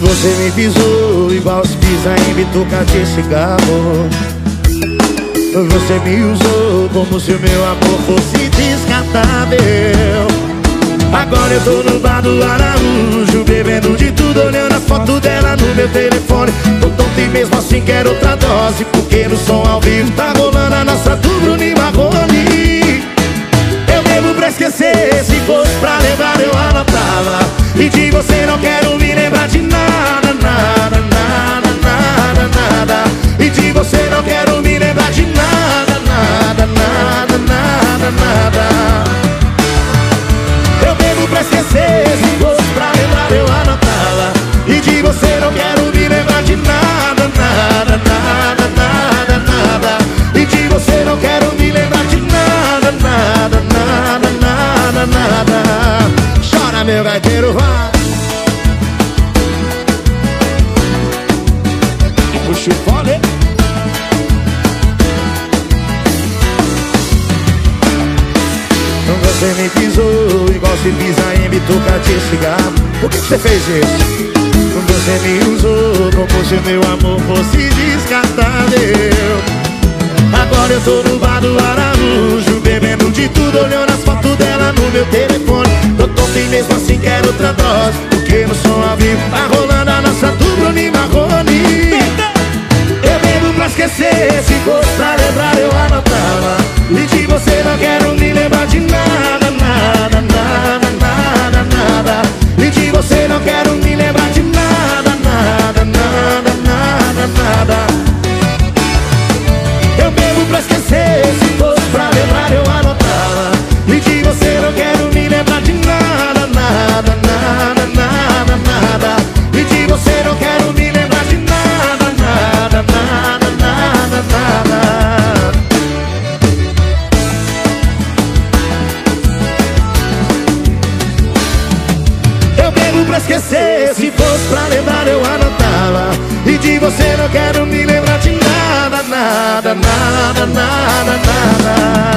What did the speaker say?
Você me pisou igual se pisa em bituca de cigarro. Você me usou como se o meu amor fosse descartável. Agora eu tô no bar do Araújo Bebendo de tudo, olhando a foto dela no meu telefone. Tô tonto e mesmo assim quero outra dose Porque no som ao vivo tá rolando a nossa do Bruno e Marrone Eu bebo pra esquecer, se fosse pra lembrar eu anotava. E de você não quero me lembrar de nada, Você me pisou igual se pisa em bituca de cigarro. Por que você fez isso? Você me usou como se meu amor fosse descartável. Agora eu tô no bar do Araújo Bebendo de tudo, olhando as fotos dela no meu telefone. Tô tonto e mesmo assim quero outra dose Porque no som ao vivo pra esquecer. Se fosse pra lembrar eu anotava. E de você não quero me lembrar de nada, nada, nada, nada, nada.